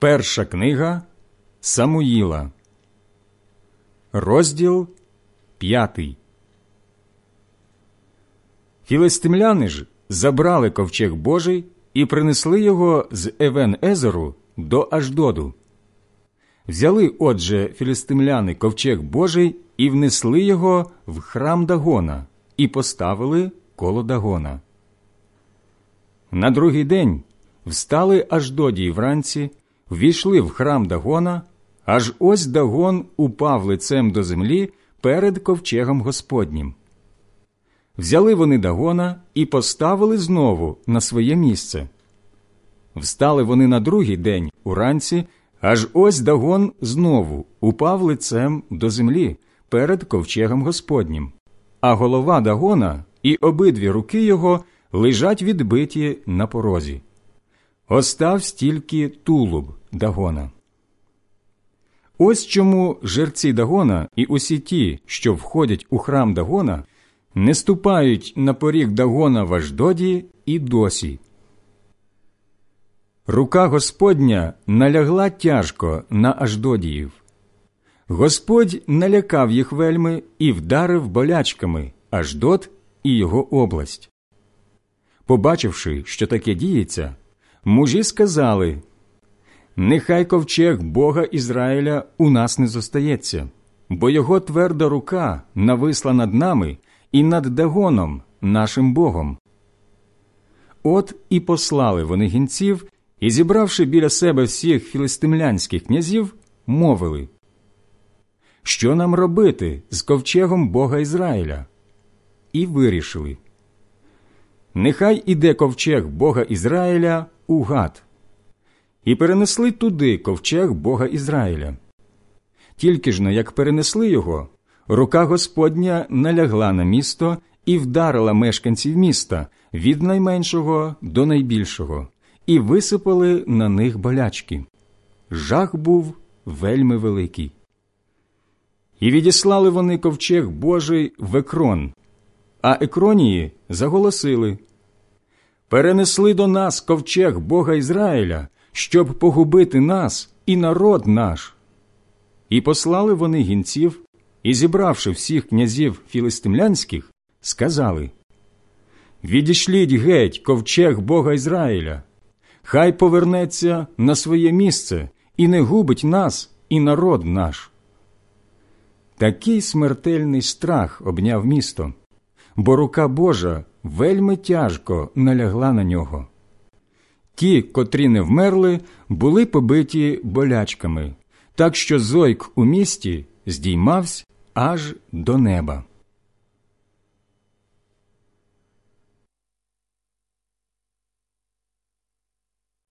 Перша книга Самуїла, розділ п'ятий. Філистимляни ж забрали ковчег Божий і принесли його з Евен Езеру до Аждоду. Взяли, отже, філістимляни ковчег Божий і внесли його в храм Дагона і поставили коло Дагона. На другий день встали Аждодії вранці ввійшли в храм Дагона, аж ось Дагон упав лицем до землі перед ковчегом Господнім. Взяли вони Дагона і поставили знову на своє місце. Встали вони на другий день уранці, аж ось Дагон знову упав лицем до землі перед ковчегом Господнім, а голова Дагона і обидві руки його лежать відбиті на порозі. Остав стільки тулуб Дагона. Ось чому жерці Дагона і усі ті, що входять у храм Дагона, не ступають на поріг Дагона в Аждоді і досі. Рука Господня налягла тяжко на Аждодіїв. Господь налякав їх вельми і вдарив болячками Аждод і його область. Побачивши, що таке діється, мужі сказали Нехай ковчег Бога Ізраїля у нас не зостається, бо його тверда рука нависла над нами і над Дагоном, нашим Богом. От і послали вони гінців, і, зібравши біля себе всіх філистимлянських князів, мовили Що нам робити з ковчегом Бога Ізраїля? І вирішили. Нехай іде ковчег Бога Ізраїля у Гат і перенесли туди ковчег Бога Ізраїля. Тільки ж но як перенесли його, рука Господня налягла на місто і вдарила мешканців міста від найменшого до найбільшого, і висипали на них болячки. Жах був вельми великий. І відіслали вони ковчег Божий в екрон, а екронії заголосили Перенесли до нас ковчег Бога Ізраїля, щоб погубити нас і народ наш. І послали вони гінців, і, зібравши всіх князів філистимлянських, сказали Відішліть геть ковчег Бога Ізраїля, хай повернеться на своє місце і не губить нас і народ наш. Такий смертельний страх обняв місто, бо рука Божа вельми тяжко налягла на нього. Ті, котрі не вмерли, були побиті болячками, так що зойк у місті здіймався аж до неба.